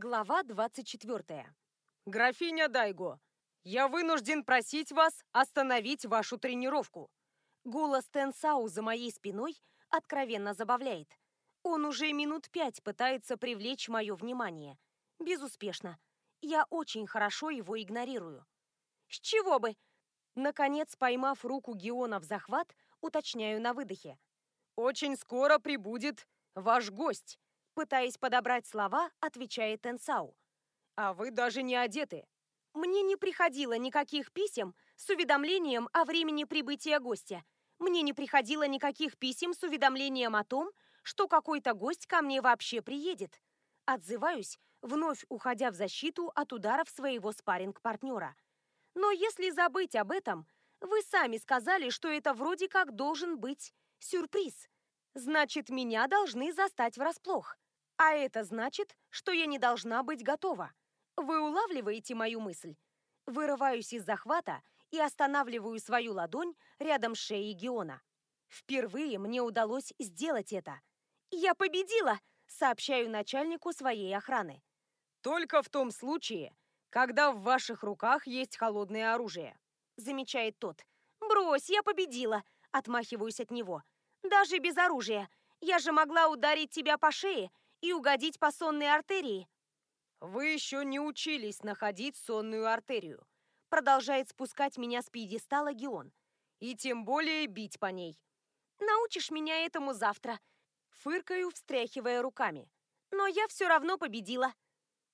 Глава 24. «Графиня Дайго, я вынужден просить вас остановить вашу тренировку». Голос Тенсау за моей спиной откровенно забавляет. Он уже минут пять пытается привлечь мое внимание. Безуспешно. Я очень хорошо его игнорирую. С чего бы? Наконец, поймав руку Геона в захват, уточняю на выдохе. «Очень скоро прибудет ваш гость», пытаясь подобрать слова, отвечает Тенсау. «А вы даже не одеты». «Мне не приходило никаких писем с уведомлением о времени прибытия гостя. Мне не приходило никаких писем с уведомлением о том, что какой-то гость ко мне вообще приедет». Отзываюсь, вновь уходя в защиту от ударов своего спарринг-партнера. Но если забыть об этом, вы сами сказали, что это вроде как должен быть сюрприз. Значит, меня должны застать врасплох. А это значит, что я не должна быть готова. Вы улавливаете мою мысль? Вырываюсь из захвата и останавливаю свою ладонь рядом с шеей Геона. Впервые мне удалось сделать это. «Я победила!» — сообщаю начальнику своей охраны. «Только в том случае, когда в ваших руках есть холодное оружие», — замечает тот. «Брось, я победила!» — отмахиваюсь от него. «Даже без оружия. Я же могла ударить тебя по шее и угодить по сонной артерии». «Вы еще не учились находить сонную артерию», — продолжает спускать меня с пьедестала Геон. «И тем более бить по ней». «Научишь меня этому завтра», — фыркаю, встряхивая руками. «Но я все равно победила».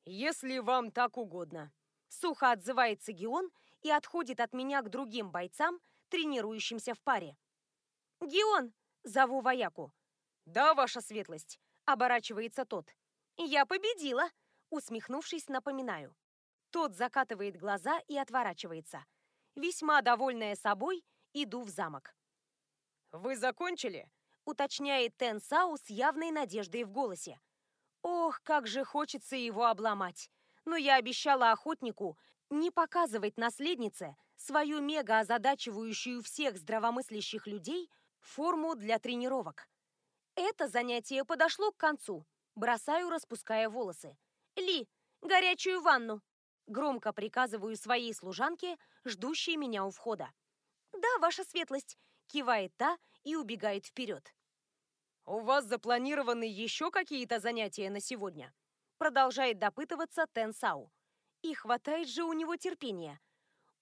«Если вам так угодно». Сухо отзывается Геон и отходит от меня к другим бойцам, тренирующимся в паре. «Геон!» — зову вояку. «Да, ваша светлость», — оборачивается тот. «Я победила!» — усмехнувшись, напоминаю. Тот закатывает глаза и отворачивается. Весьма довольная собой, иду в замок. «Вы закончили?» — уточняет Тен Сау с явной надеждой в голосе. Ох, как же хочется его обломать. Но я обещала охотнику не показывать наследнице свою мега озадачивающую всех здравомыслящих людей форму для тренировок. Это занятие подошло к концу. Бросаю, распуская волосы. «Ли, горячую ванну!» Громко приказываю своей служанке, ждущей меня у входа. «Да, ваша светлость!» Кивает та и убегает вперед. «У вас запланированы еще какие-то занятия на сегодня?» Продолжает допытываться Тен Сау. И хватает же у него терпения.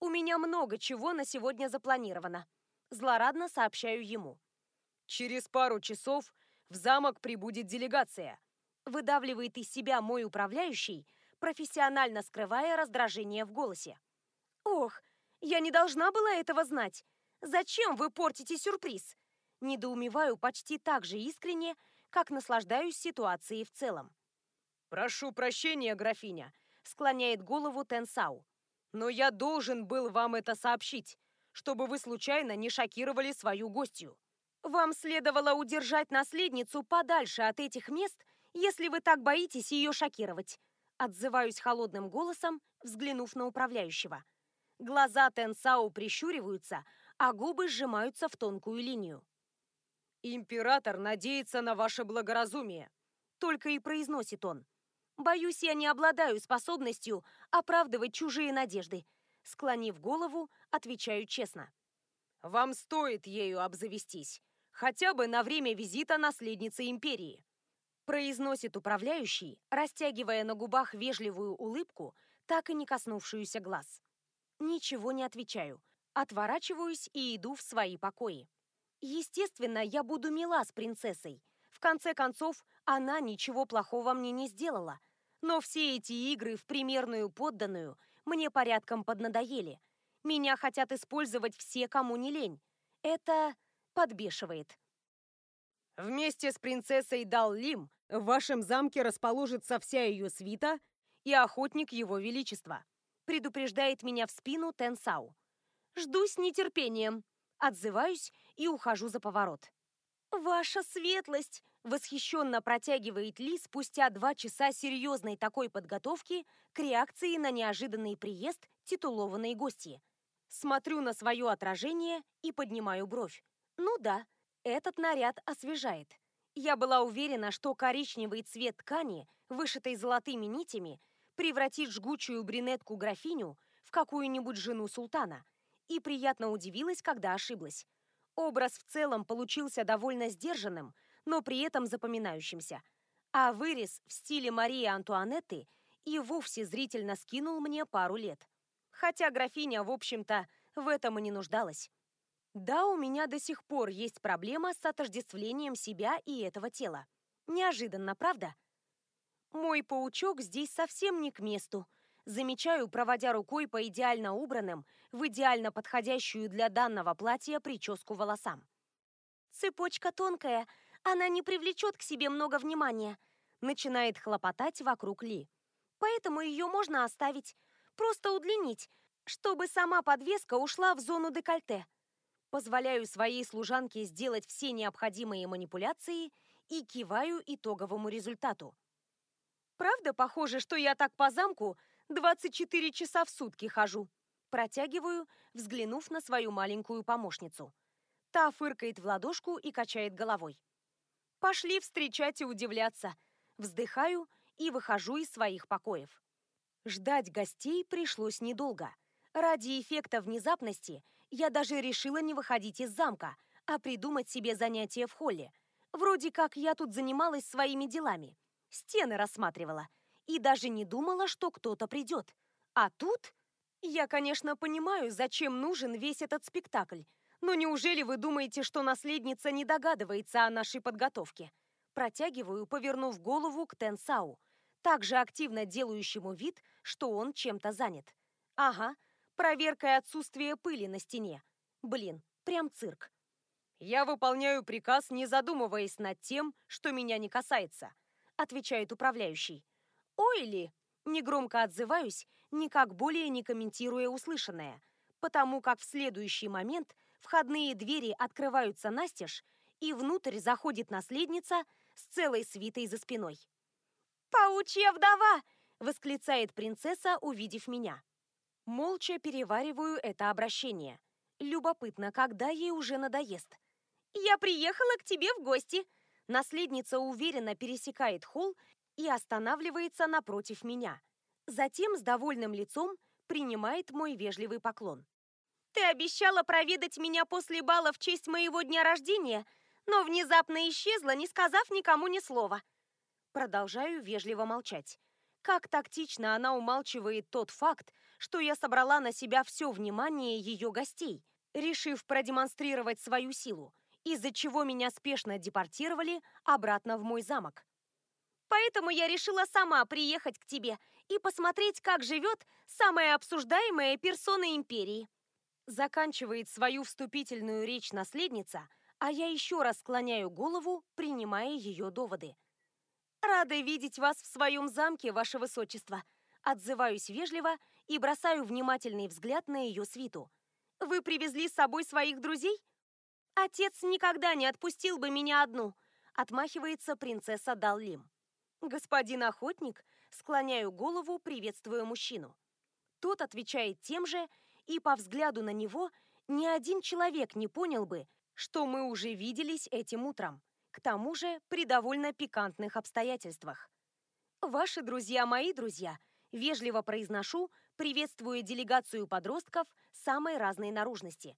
«У меня много чего на сегодня запланировано». Злорадно сообщаю ему. «Через пару часов в замок прибудет делегация». Выдавливает из себя мой управляющий, профессионально скрывая раздражение в голосе. «Ох, я не должна была этого знать. Зачем вы портите сюрприз?» Недоумеваю почти так же искренне, как наслаждаюсь ситуацией в целом. «Прошу прощения, графиня», — склоняет голову Тенсау. «Но я должен был вам это сообщить, чтобы вы случайно не шокировали свою гостью». «Вам следовало удержать наследницу подальше от этих мест, если вы так боитесь ее шокировать», отзываюсь холодным голосом, взглянув на управляющего. Глаза Тенсау прищуриваются, а губы сжимаются в тонкую линию. «Император надеется на ваше благоразумие», — только и произносит он. «Боюсь, я не обладаю способностью оправдывать чужие надежды», склонив голову, отвечаю честно. «Вам стоит ею обзавестись, хотя бы на время визита наследницы империи», произносит управляющий, растягивая на губах вежливую улыбку, так и не коснувшуюся глаз. Ничего не отвечаю, отворачиваюсь и иду в свои покои. Естественно, я буду мила с принцессой. В конце концов, она ничего плохого мне не сделала. Но все эти игры в примерную подданную мне порядком поднадоели. Меня хотят использовать все, кому не лень. Это подбешивает. Вместе с принцессой Дал Лим в вашем замке расположится вся ее свита и охотник его величества. Предупреждает меня в спину Тенсау. Жду с нетерпением. Отзываюсь и ухожу за поворот. «Ваша светлость!» – восхищенно протягивает Ли спустя два часа серьезной такой подготовки к реакции на неожиданный приезд титулованной гости. Смотрю на свое отражение и поднимаю бровь. Ну да, этот наряд освежает. Я была уверена, что коричневый цвет ткани, вышитой золотыми нитями, превратит жгучую брюнетку-графиню в какую-нибудь жену султана, и приятно удивилась, когда ошиблась. Образ в целом получился довольно сдержанным, но при этом запоминающимся. А вырез в стиле Марии Антуанетты и вовсе зрительно скинул мне пару лет. Хотя графиня, в общем-то, в этом и не нуждалась. Да, у меня до сих пор есть проблема с отождествлением себя и этого тела. Неожиданно, правда? Мой паучок здесь совсем не к месту. Замечаю, проводя рукой по идеально убранным, в идеально подходящую для данного платья прическу волосам. Цепочка тонкая, она не привлечет к себе много внимания. Начинает хлопотать вокруг Ли. Поэтому ее можно оставить, просто удлинить, чтобы сама подвеска ушла в зону декольте. Позволяю своей служанке сделать все необходимые манипуляции и киваю итоговому результату. Правда похоже, что я так по замку 24 часа в сутки хожу? Протягиваю, взглянув на свою маленькую помощницу. Та фыркает в ладошку и качает головой. Пошли встречать и удивляться. Вздыхаю и выхожу из своих покоев. Ждать гостей пришлось недолго. Ради эффекта внезапности я даже решила не выходить из замка, а придумать себе занятие в холле. Вроде как я тут занималась своими делами. Стены рассматривала. И даже не думала, что кто-то придет. А тут... Я, конечно, понимаю, зачем нужен весь этот спектакль. Но неужели вы думаете, что наследница не догадывается о нашей подготовке? Протягиваю, повернув голову к Тенсау, также активно делающему вид, что он чем-то занят. Ага, проверкой отсутствия пыли на стене. Блин, прям цирк. «Я выполняю приказ, не задумываясь над тем, что меня не касается», отвечает управляющий. «Ой ли!» Негромко отзываюсь, никак более не комментируя услышанное, потому как в следующий момент входные двери открываются настежь, и внутрь заходит наследница с целой свитой за спиной. «Паучья вдова!» – восклицает принцесса, увидев меня. Молча перевариваю это обращение. Любопытно, когда ей уже надоест. «Я приехала к тебе в гости!» Наследница уверенно пересекает холл и останавливается напротив меня. Затем с довольным лицом принимает мой вежливый поклон. «Ты обещала проведать меня после бала в честь моего дня рождения, но внезапно исчезла, не сказав никому ни слова». Продолжаю вежливо молчать. Как тактично она умалчивает тот факт, что я собрала на себя все внимание ее гостей, решив продемонстрировать свою силу, из-за чего меня спешно депортировали обратно в мой замок. Поэтому я решила сама приехать к тебе и посмотреть, как живет самая обсуждаемая персона империи. Заканчивает свою вступительную речь наследница, а я еще раз склоняю голову, принимая ее доводы. «Рада видеть вас в своем замке, ваше высочество», отзываюсь вежливо и бросаю внимательный взгляд на ее свиту. «Вы привезли с собой своих друзей?» «Отец никогда не отпустил бы меня одну», отмахивается принцесса Даллим. «Господин охотник?» Склоняю голову, приветствуя мужчину. Тот отвечает тем же, и по взгляду на него ни один человек не понял бы, что мы уже виделись этим утром. К тому же при довольно пикантных обстоятельствах. «Ваши друзья мои друзья», вежливо произношу, приветствуя делегацию подростков самой разной наружности.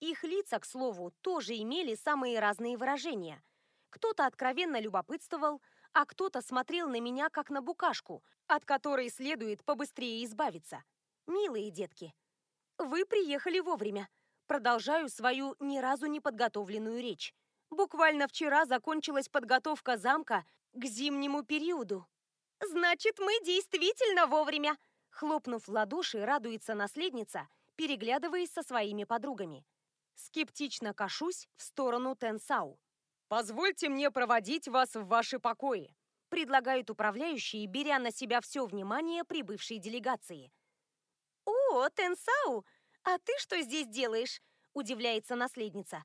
Их лица, к слову, тоже имели самые разные выражения. Кто-то откровенно любопытствовал, а кто-то смотрел на меня как на букашку, от которой следует побыстрее избавиться. Милые детки, вы приехали вовремя. Продолжаю свою ни разу не подготовленную речь. Буквально вчера закончилась подготовка замка к зимнему периоду. Значит, мы действительно вовремя. Хлопнув в ладоши, радуется наследница, переглядываясь со своими подругами. Скептично кашусь в сторону Тенсау. «Позвольте мне проводить вас в ваши покои», предлагает управляющий, беря на себя все внимание прибывшей делегации. «О, Тенсау, а ты что здесь делаешь?» – удивляется наследница.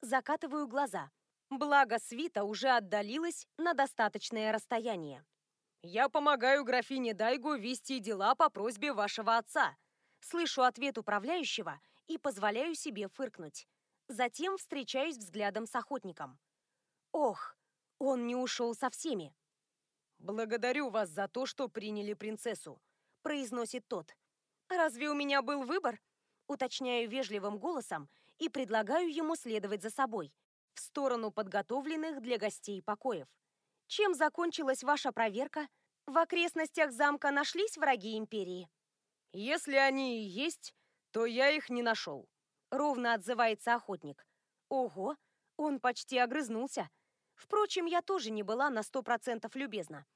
Закатываю глаза. Благо, свита уже отдалилась на достаточное расстояние. «Я помогаю графине Дайгу вести дела по просьбе вашего отца». Слышу ответ управляющего и позволяю себе фыркнуть. Затем встречаюсь взглядом с охотником. Ох, Он не ушел со всеми. «Благодарю вас за то, что приняли принцессу», — произносит тот. «Разве у меня был выбор?» Уточняю вежливым голосом и предлагаю ему следовать за собой, в сторону подготовленных для гостей покоев. «Чем закончилась ваша проверка? В окрестностях замка нашлись враги Империи?» «Если они и есть, то я их не нашел», — ровно отзывается охотник. «Ого, он почти огрызнулся. Впрочем, я тоже не была на сто процентов любезна.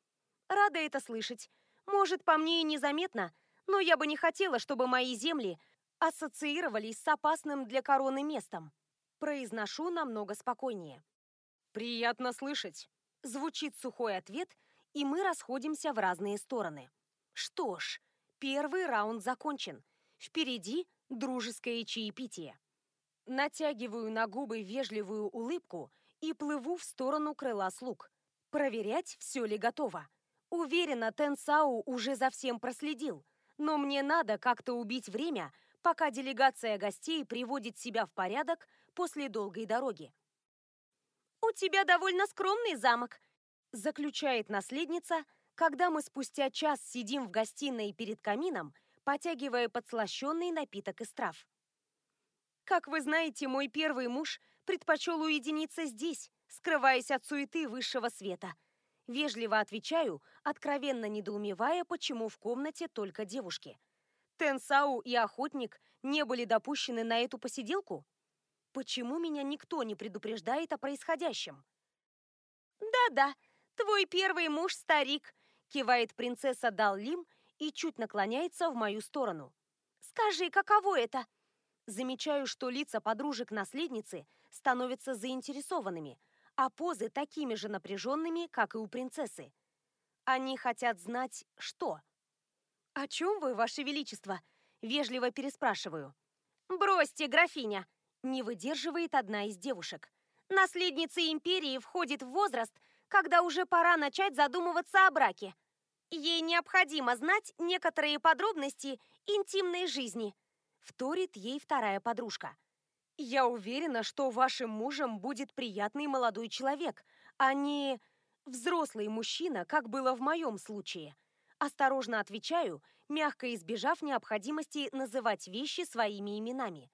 Рада это слышать. Может, по мне и незаметно, но я бы не хотела, чтобы мои земли ассоциировались с опасным для короны местом. Произношу намного спокойнее. «Приятно слышать», — звучит сухой ответ, и мы расходимся в разные стороны. Что ж, первый раунд закончен. Впереди дружеское чаепитие. Натягиваю на губы вежливую улыбку и плыву в сторону крыла слуг. Проверять, все ли готово. Уверена, Тенсау уже за всем проследил, но мне надо как-то убить время, пока делегация гостей приводит себя в порядок после долгой дороги. «У тебя довольно скромный замок», – заключает наследница, когда мы спустя час сидим в гостиной перед камином, потягивая подслащенный напиток из трав. «Как вы знаете, мой первый муж предпочел уединиться здесь, скрываясь от суеты высшего света». Вежливо отвечаю, откровенно недоумевая, почему в комнате только девушки – Тенсау и Охотник не были допущены на эту посиделку? Почему меня никто не предупреждает о происходящем? «Да-да, твой первый муж старик», — кивает принцесса Даллим и чуть наклоняется в мою сторону. «Скажи, каково это?» Замечаю, что лица подружек наследницы становятся заинтересованными, а позы такими же напряженными, как и у принцессы. Они хотят знать, что. «О чем вы, Ваше Величество?» – вежливо переспрашиваю. «Бросьте, графиня!» – не выдерживает одна из девушек. «Наследница империи входит в возраст, когда уже пора начать задумываться о браке. Ей необходимо знать некоторые подробности интимной жизни», – вторит ей вторая подружка. «Я уверена, что вашим мужем будет приятный молодой человек, а не взрослый мужчина, как было в моем случае», – Осторожно отвечаю, мягко избежав необходимости называть вещи своими именами.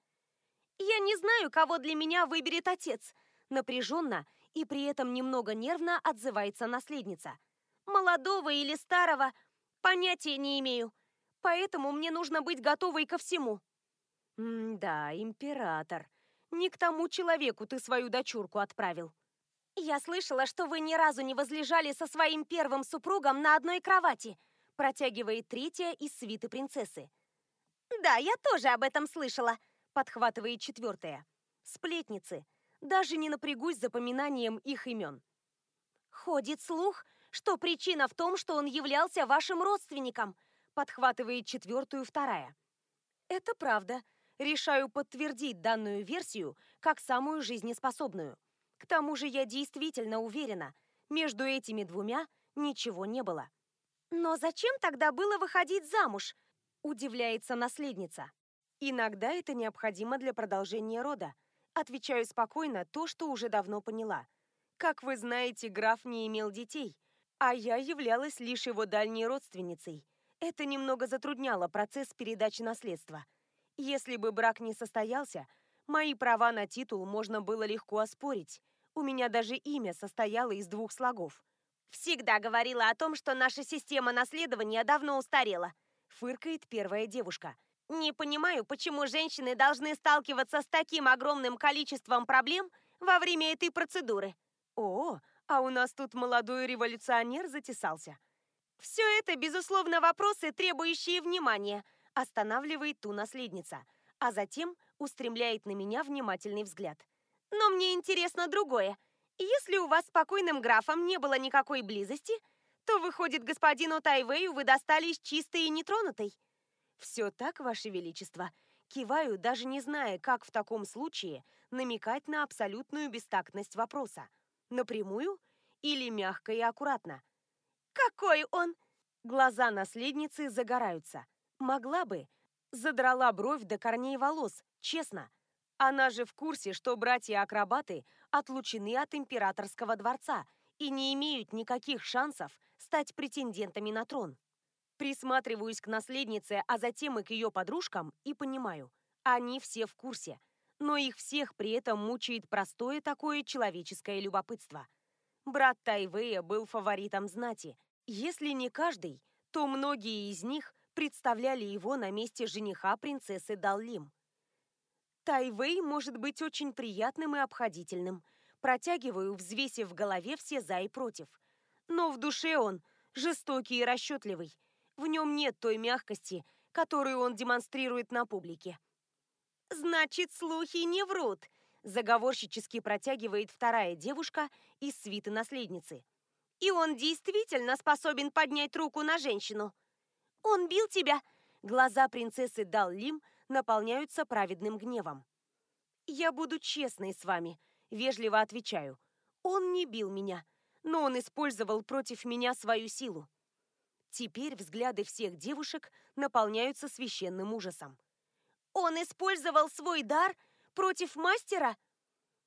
«Я не знаю, кого для меня выберет отец», напряженно и при этом немного нервно отзывается наследница. «Молодого или старого понятия не имею, поэтому мне нужно быть готовой ко всему». «Да, император, не к тому человеку ты свою дочурку отправил». «Я слышала, что вы ни разу не возлежали со своим первым супругом на одной кровати», протягивает третья из свиты принцессы. «Да, я тоже об этом слышала», — подхватывает четвертая. «Сплетницы. Даже не напрягусь запоминанием их имен». «Ходит слух, что причина в том, что он являлся вашим родственником», — подхватывает четвертую вторая. «Это правда. Решаю подтвердить данную версию как самую жизнеспособную. К тому же я действительно уверена, между этими двумя ничего не было». «Но зачем тогда было выходить замуж?» – удивляется наследница. «Иногда это необходимо для продолжения рода. Отвечаю спокойно то, что уже давно поняла. Как вы знаете, граф не имел детей, а я являлась лишь его дальней родственницей. Это немного затрудняло процесс передачи наследства. Если бы брак не состоялся, мои права на титул можно было легко оспорить. У меня даже имя состояло из двух слогов – Всегда говорила о том, что наша система наследования давно устарела. Фыркает первая девушка. Не понимаю, почему женщины должны сталкиваться с таким огромным количеством проблем во время этой процедуры. О, а у нас тут молодой революционер затесался. Все это, безусловно, вопросы, требующие внимания, останавливает ту наследница, а затем устремляет на меня внимательный взгляд. Но мне интересно другое. Если у вас с покойным графом не было никакой близости, то, выходит, господину Тайвею вы достались чистой и нетронутой. Все так, ваше величество. Киваю, даже не зная, как в таком случае намекать на абсолютную бестактность вопроса. Напрямую или мягко и аккуратно? Какой он? Глаза наследницы загораются. Могла бы. Задрала бровь до корней волос, честно. Она же в курсе, что братья-акробаты отлучены от императорского дворца и не имеют никаких шансов стать претендентами на трон. Присматриваюсь к наследнице, а затем и к ее подружкам, и понимаю, они все в курсе, но их всех при этом мучает простое такое человеческое любопытство. Брат Тайвея был фаворитом знати. Если не каждый, то многие из них представляли его на месте жениха принцессы Даллим. Тайвей может быть очень приятным и обходительным. Протягиваю, взвесив в голове все за и против. Но в душе он жестокий и расчетливый. В нем нет той мягкости, которую он демонстрирует на публике. «Значит, слухи не врут», – заговорщически протягивает вторая девушка из свиты наследницы. «И он действительно способен поднять руку на женщину». «Он бил тебя?» Глаза принцессы Даллим наполняются праведным гневом. «Я буду честной с вами», – вежливо отвечаю. «Он не бил меня, но он использовал против меня свою силу». Теперь взгляды всех девушек наполняются священным ужасом. «Он использовал свой дар против мастера?»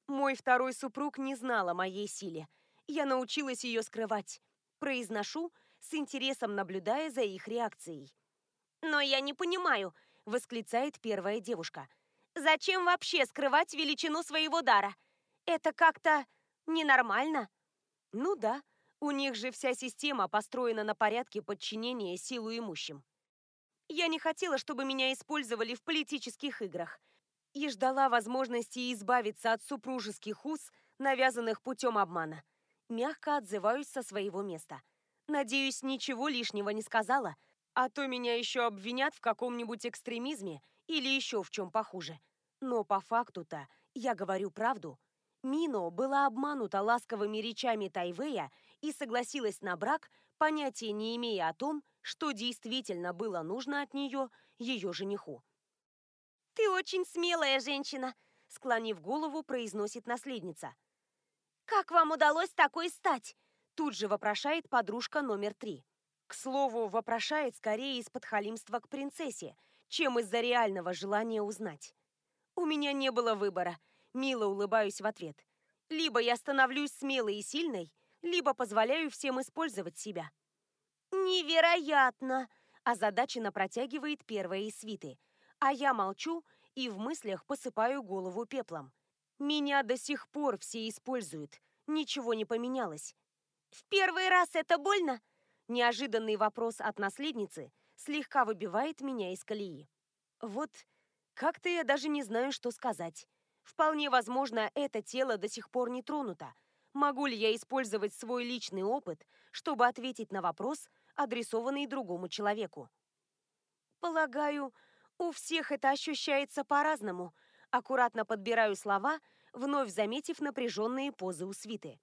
Мой второй супруг не знал о моей силе. Я научилась ее скрывать. Произношу, с интересом наблюдая за их реакцией. «Но я не понимаю», — восклицает первая девушка. «Зачем вообще скрывать величину своего дара? Это как-то ненормально». «Ну да, у них же вся система построена на порядке подчинения силу имущим. Я не хотела, чтобы меня использовали в политических играх, и ждала возможности избавиться от супружеских уз, навязанных путем обмана. Мягко отзываюсь со своего места. Надеюсь, ничего лишнего не сказала, а то меня еще обвинят в каком-нибудь экстремизме или еще в чем похуже. Но по факту-то я говорю правду. Мино была обманута ласковыми речами Тайвея и согласилась на брак, понятия не имея о том, что действительно было нужно от нее ее жениху. «Ты очень смелая женщина», — склонив голову, произносит наследница. «Как вам удалось такой стать?» Тут же вопрошает подружка номер три. К слову, вопрошает скорее из подхалимства к принцессе, чем из-за реального желания узнать. У меня не было выбора. Мило улыбаюсь в ответ. Либо я становлюсь смелой и сильной, либо позволяю всем использовать себя. «Невероятно!» – озадаченно протягивает первая из свиты. А я молчу и в мыслях посыпаю голову пеплом. Меня до сих пор все используют. Ничего не поменялось. «В первый раз это больно?» Неожиданный вопрос от наследницы слегка выбивает меня из колеи. Вот как-то я даже не знаю, что сказать. Вполне возможно, это тело до сих пор не тронуто. Могу ли я использовать свой личный опыт, чтобы ответить на вопрос, адресованный другому человеку? Полагаю, у всех это ощущается по-разному. Аккуратно подбираю слова, вновь заметив напряженные позы у свиты.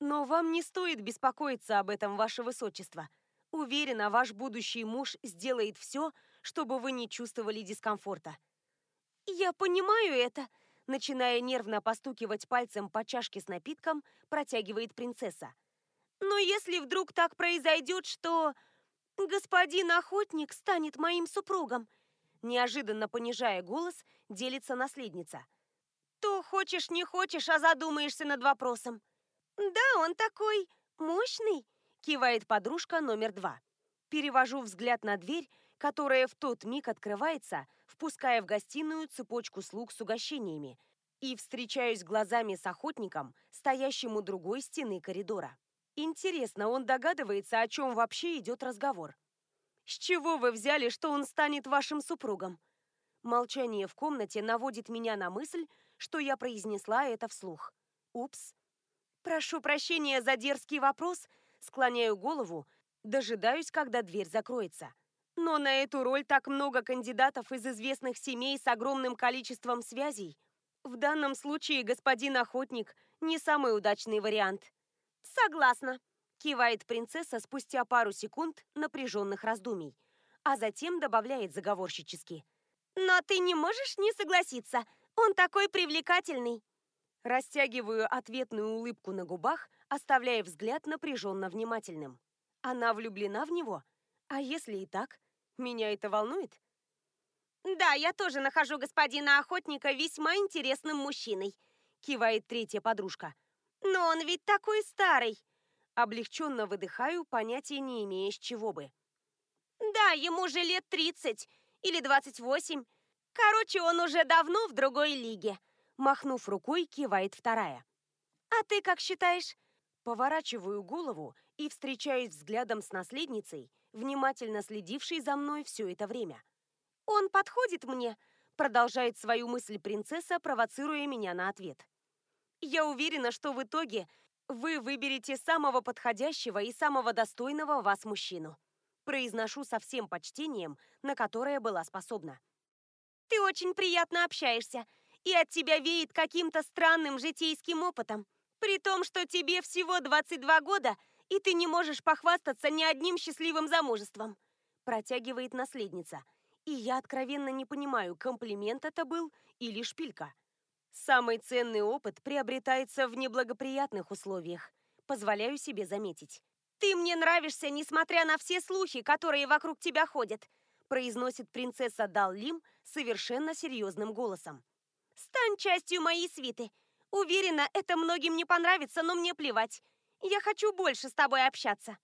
Но вам не стоит беспокоиться об этом, ваше высочество. Уверена, ваш будущий муж сделает все, чтобы вы не чувствовали дискомфорта. Я понимаю это, начиная нервно постукивать пальцем по чашке с напитком, протягивает принцесса. Но если вдруг так произойдет, что господин охотник станет моим супругом, неожиданно понижая голос, делится наследница. То хочешь не хочешь, а задумаешься над вопросом. «Да, он такой мощный», – кивает подружка номер два. Перевожу взгляд на дверь, которая в тот миг открывается, впуская в гостиную цепочку слуг с угощениями, и встречаюсь глазами с охотником, стоящим у другой стены коридора. Интересно, он догадывается, о чем вообще идет разговор. «С чего вы взяли, что он станет вашим супругом?» Молчание в комнате наводит меня на мысль, что я произнесла это вслух. Упс. Прошу прощения за дерзкий вопрос, склоняю голову, дожидаюсь, когда дверь закроется. Но на эту роль так много кандидатов из известных семей с огромным количеством связей. В данном случае господин охотник не самый удачный вариант. Согласна, кивает принцесса спустя пару секунд напряженных раздумий, а затем добавляет заговорщически. Но ты не можешь не согласиться, он такой привлекательный. Растягиваю ответную улыбку на губах, оставляя взгляд напряженно внимательным. Она влюблена в него? А если и так? Меня это волнует? «Да, я тоже нахожу господина охотника весьма интересным мужчиной», кивает третья подружка. «Но он ведь такой старый!» Облегченно выдыхаю, понятия не имея с чего бы. Да, ему же лет 30 или 28. Короче, он уже давно в другой лиге. Махнув рукой, кивает вторая. А ты как считаешь? Поворачиваю голову и встречаюсь взглядом с наследницей, внимательно следившей за мной все это время. «Он подходит мне?» Продолжает свою мысль принцесса, провоцируя меня на ответ. «Я уверена, что в итоге вы выберете самого подходящего и самого достойного вас мужчину». Произношу со всем почтением, на которое была способна. «Ты очень приятно общаешься, и от тебя веет каким-то странным житейским опытом, при том, что тебе всего 22 года, и ты не можешь похвастаться ни одним счастливым замужеством», протягивает наследница – и я откровенно не понимаю, комплимент это был или шпилька. Самый ценный опыт приобретается в неблагоприятных условиях. Позволяю себе заметить. «Ты мне нравишься, несмотря на все слухи, которые вокруг тебя ходят», произносит принцесса Даллим совершенно серьезным голосом. «Стань частью моей свиты. Уверена, это многим не понравится, но мне плевать. Я хочу больше с тобой общаться».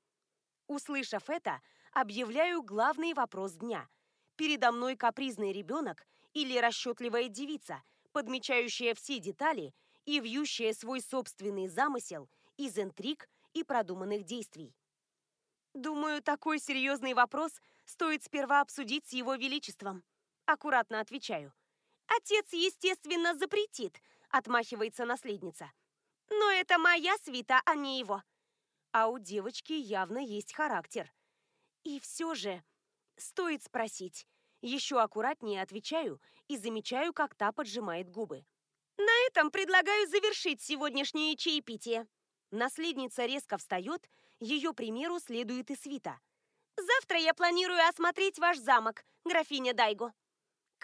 Услышав это, объявляю главный вопрос дня – Передо мной капризный ребенок или расчетливая девица, подмечающая все детали и вьющая свой собственный замысел из интриг и продуманных действий. Думаю, такой серьезный вопрос стоит сперва обсудить с его величеством. Аккуратно отвечаю. Отец, естественно, запретит, отмахивается наследница. Но это моя свита, а не его. А у девочки явно есть характер. И все же... Стоит спросить. Еще аккуратнее отвечаю и замечаю, как та поджимает губы. На этом предлагаю завершить сегодняшнее чаепитие. Наследница резко встает, ее примеру следует и свита. Завтра я планирую осмотреть ваш замок, графиня Дайго.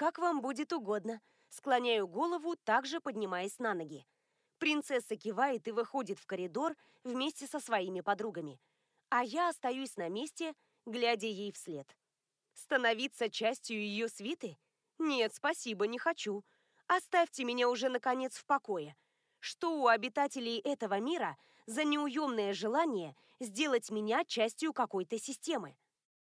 Как вам будет угодно. Склоняю голову, также поднимаясь на ноги. Принцесса кивает и выходит в коридор вместе со своими подругами. А я остаюсь на месте, глядя ей вслед. Становиться частью ее свиты? Нет, спасибо, не хочу. Оставьте меня уже, наконец, в покое. Что у обитателей этого мира за неуемное желание сделать меня частью какой-то системы?